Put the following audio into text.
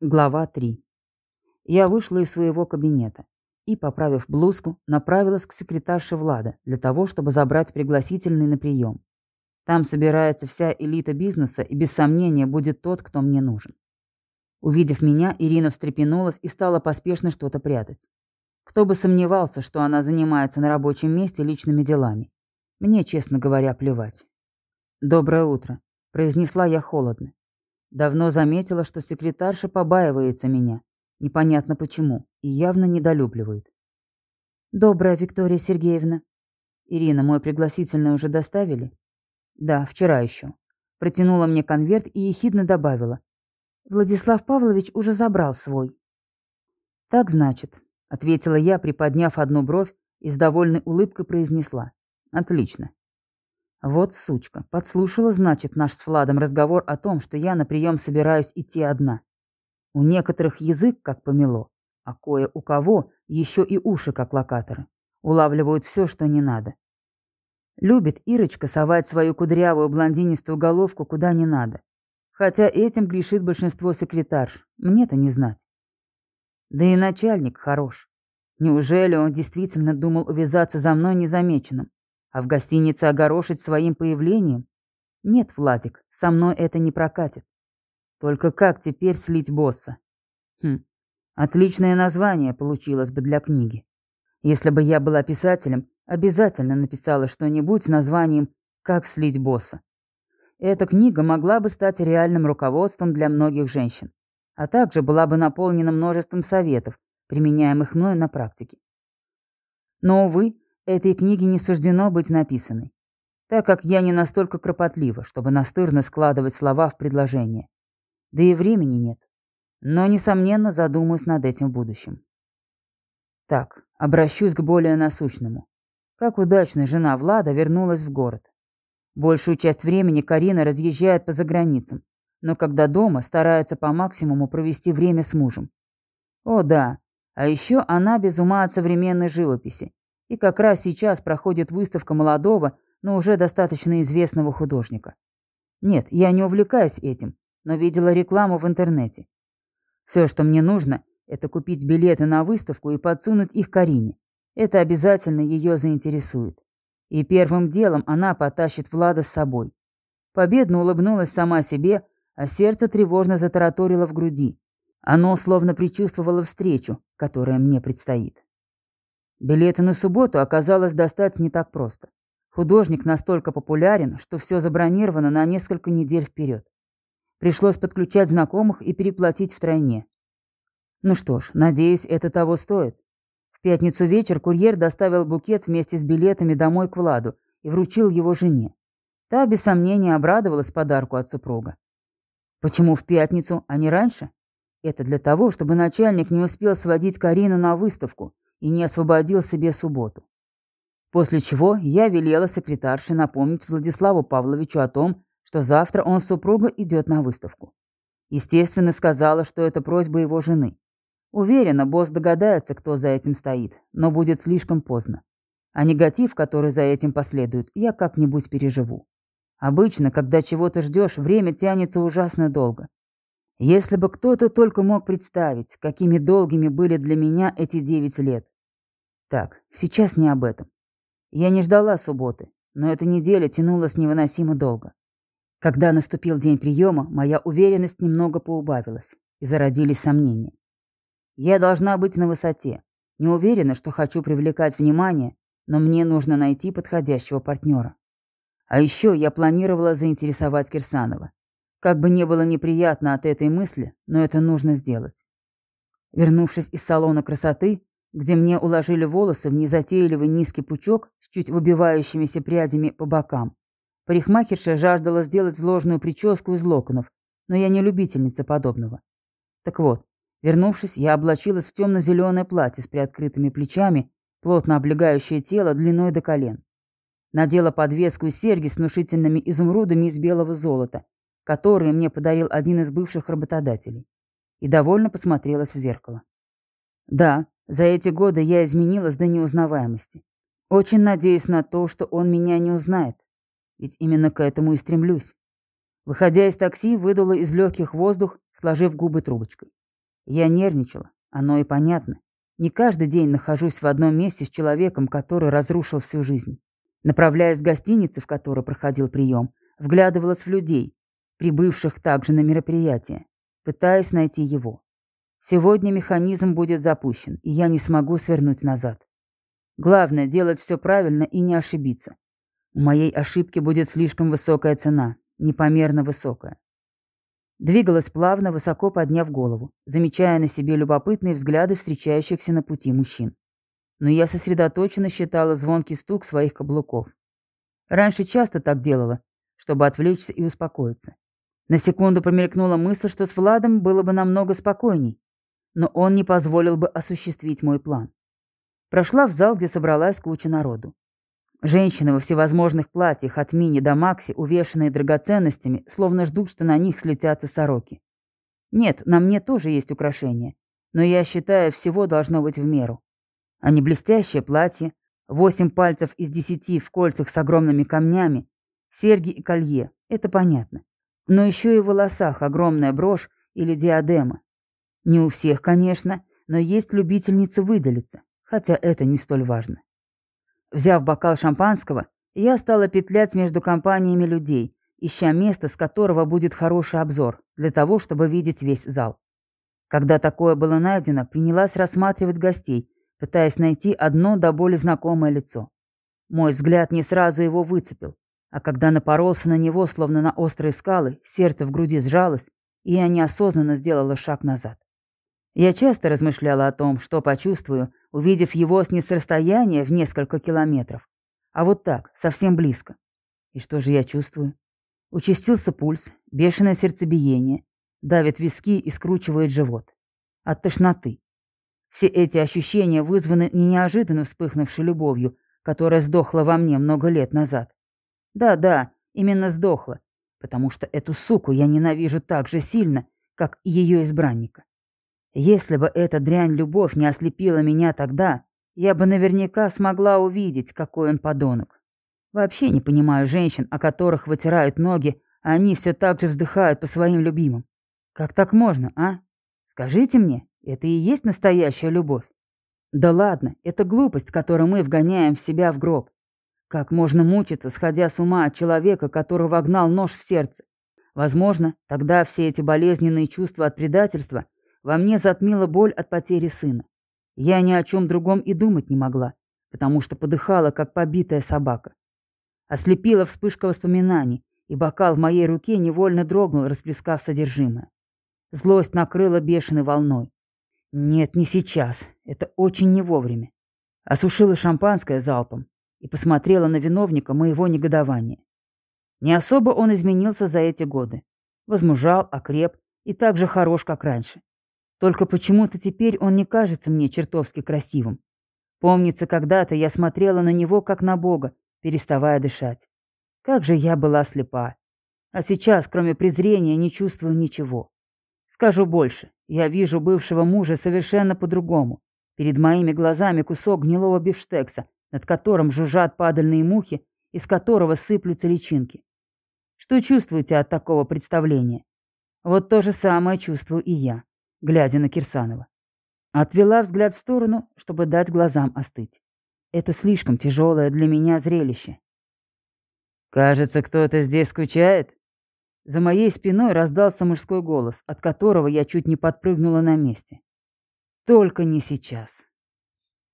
Глава 3. Я вышла из своего кабинета и, поправив блузку, направилась к секретарше Влада для того, чтобы забрать пригласительный на прием. Там собирается вся элита бизнеса и, без сомнения, будет тот, кто мне нужен. Увидев меня, Ирина встрепенулась и стала поспешно что-то прятать. Кто бы сомневался, что она занимается на рабочем месте личными делами. Мне, честно говоря, плевать. «Доброе утро», – произнесла я холодно. Давно заметила, что секретарша побаивается меня. Непонятно почему. И явно недолюбливает. «Добрая, Виктория Сергеевна». «Ирина, мой пригласительный уже доставили?» «Да, вчера еще». Протянула мне конверт и ехидно добавила. «Владислав Павлович уже забрал свой». «Так, значит», — ответила я, приподняв одну бровь и с довольной улыбкой произнесла. «Отлично. Вот сучка. Подслушала, значит, наш с Владом разговор о том, что я на прием собираюсь идти одна. У некоторых язык как помело, а кое у кого еще и уши как локаторы. Улавливают все, что не надо. Любит Ирочка совать свою кудрявую блондинистую головку куда не надо. Хотя этим грешит большинство секретарш. Мне-то не знать. Да и начальник хорош. Неужели он действительно думал увязаться за мной незамеченным? А в гостинице огорошить своим появлением? Нет, Владик, со мной это не прокатит. Только как теперь слить босса? Хм, отличное название получилось бы для книги. Если бы я была писателем, обязательно написала что-нибудь с названием «Как слить босса». Эта книга могла бы стать реальным руководством для многих женщин, а также была бы наполнена множеством советов, применяемых мной на практике. Но, увы, Этой книге не суждено быть написанной, так как я не настолько кропотлива, чтобы настырно складывать слова в предложение. Да и времени нет. Но, несомненно, задумаюсь над этим в будущем. Так, обращусь к более насущному. Как удачно жена Влада вернулась в город. Большую часть времени Карина разъезжает по заграницам, но когда дома, старается по максимуму провести время с мужем. О да, а еще она без ума от современной живописи и как раз сейчас проходит выставка молодого, но уже достаточно известного художника. Нет, я не увлекаюсь этим, но видела рекламу в интернете. Все, что мне нужно, это купить билеты на выставку и подсунуть их Карине. Это обязательно ее заинтересует. И первым делом она потащит Влада с собой. Победно улыбнулась сама себе, а сердце тревожно затараторило в груди. Оно словно предчувствовало встречу, которая мне предстоит. Билеты на субботу оказалось достать не так просто. Художник настолько популярен, что все забронировано на несколько недель вперед. Пришлось подключать знакомых и переплатить втройне. Ну что ж, надеюсь, это того стоит. В пятницу вечер курьер доставил букет вместе с билетами домой к Владу и вручил его жене. Та, без сомнения, обрадовалась подарку от супруга. Почему в пятницу, а не раньше? Это для того, чтобы начальник не успел сводить Карину на выставку и не освободил себе субботу. После чего я велела секретарше напомнить Владиславу Павловичу о том, что завтра он с супругой идет на выставку. Естественно, сказала, что это просьба его жены. Уверена, босс догадается, кто за этим стоит, но будет слишком поздно. А негатив, который за этим последует, я как-нибудь переживу. Обычно, когда чего-то ждешь, время тянется ужасно долго. Если бы кто-то только мог представить, какими долгими были для меня эти девять лет. Так, сейчас не об этом. Я не ждала субботы, но эта неделя тянулась невыносимо долго. Когда наступил день приема, моя уверенность немного поубавилась, и зародились сомнения. Я должна быть на высоте. Не уверена, что хочу привлекать внимание, но мне нужно найти подходящего партнера. А еще я планировала заинтересовать Кирсанова. Как бы не было неприятно от этой мысли, но это нужно сделать. Вернувшись из салона красоты, где мне уложили волосы в незатейливый низкий пучок с чуть выбивающимися прядями по бокам. Парикмахерша жаждала сделать сложную прическу из локонов, но я не любительница подобного. Так вот, вернувшись, я облачилась в темно-зеленое платье с приоткрытыми плечами, плотно облегающее тело длиной до колен. Надела подвеску и серьги с внушительными изумрудами из белого золота, которые мне подарил один из бывших работодателей, и довольно посмотрелась в зеркало. Да, за эти годы я изменилась до неузнаваемости. Очень надеюсь на то, что он меня не узнает. Ведь именно к этому и стремлюсь. Выходя из такси, выдула из легких воздух, сложив губы трубочкой. Я нервничала, оно и понятно. Не каждый день нахожусь в одном месте с человеком, который разрушил всю жизнь. Направляясь в гостинице, в которой проходил прием, вглядывалась в людей, прибывших также на мероприятие, пытаясь найти его. Сегодня механизм будет запущен, и я не смогу свернуть назад. Главное – делать все правильно и не ошибиться. У моей ошибки будет слишком высокая цена, непомерно высокая. Двигалась плавно, высоко подняв голову, замечая на себе любопытные взгляды встречающихся на пути мужчин. Но я сосредоточенно считала звонкий стук своих каблуков. Раньше часто так делала, чтобы отвлечься и успокоиться. На секунду промелькнула мысль, что с Владом было бы намного спокойней, но он не позволил бы осуществить мой план. Прошла в зал, где собралась куча народу. Женщины во всевозможных платьях от мини до макси, увешанные драгоценностями, словно ждут, что на них слетятся сороки. Нет, на мне тоже есть украшения, но я считаю, всего должно быть в меру. А не блестящее платье, восемь пальцев из десяти в кольцах с огромными камнями, серьги и колье, это понятно. Но еще и в волосах огромная брошь или диадема. Не у всех, конечно, но есть любительницы выделиться, хотя это не столь важно. Взяв бокал шампанского, я стала петлять между компаниями людей, ища место, с которого будет хороший обзор, для того, чтобы видеть весь зал. Когда такое было найдено, принялась рассматривать гостей, пытаясь найти одно до боли знакомое лицо. Мой взгляд не сразу его выцепил, а когда напоролся на него, словно на острые скалы, сердце в груди сжалось, и я неосознанно сделала шаг назад. Я часто размышляла о том, что почувствую, увидев его с несрасстояния в несколько километров. А вот так, совсем близко. И что же я чувствую? Участился пульс, бешеное сердцебиение, давит виски и скручивает живот. От тошноты. Все эти ощущения вызваны не неожиданно вспыхнувшей любовью, которая сдохла во мне много лет назад. Да-да, именно сдохла, потому что эту суку я ненавижу так же сильно, как и ее избранника. Если бы эта дрянь-любовь не ослепила меня тогда, я бы наверняка смогла увидеть, какой он подонок. Вообще не понимаю женщин, о которых вытирают ноги, а они все так же вздыхают по своим любимым. Как так можно, а? Скажите мне, это и есть настоящая любовь? Да ладно, это глупость, которую мы вгоняем в себя в гроб. Как можно мучиться, сходя с ума от человека, который вогнал нож в сердце? Возможно, тогда все эти болезненные чувства от предательства во мне затмила боль от потери сына. Я ни о чем другом и думать не могла, потому что подыхала, как побитая собака. Ослепила вспышка воспоминаний, и бокал в моей руке невольно дрогнул, расплескав содержимое. Злость накрыла бешеной волной. Нет, не сейчас. Это очень не вовремя. Осушила шампанское залпом и посмотрела на виновника моего негодования. Не особо он изменился за эти годы. Возмужал, окреп и так же хорош, как раньше. Только почему-то теперь он не кажется мне чертовски красивым. Помнится, когда-то я смотрела на него как на Бога, переставая дышать. Как же я была слепа. А сейчас, кроме презрения, не чувствую ничего. Скажу больше, я вижу бывшего мужа совершенно по-другому. Перед моими глазами кусок гнилого бифштекса, над которым жужжат падальные мухи, из которого сыплются личинки. Что чувствуете от такого представления? Вот то же самое чувствую и я глядя на Кирсанова. Отвела взгляд в сторону, чтобы дать глазам остыть. Это слишком тяжелое для меня зрелище. «Кажется, кто-то здесь скучает?» За моей спиной раздался мужской голос, от которого я чуть не подпрыгнула на месте. «Только не сейчас».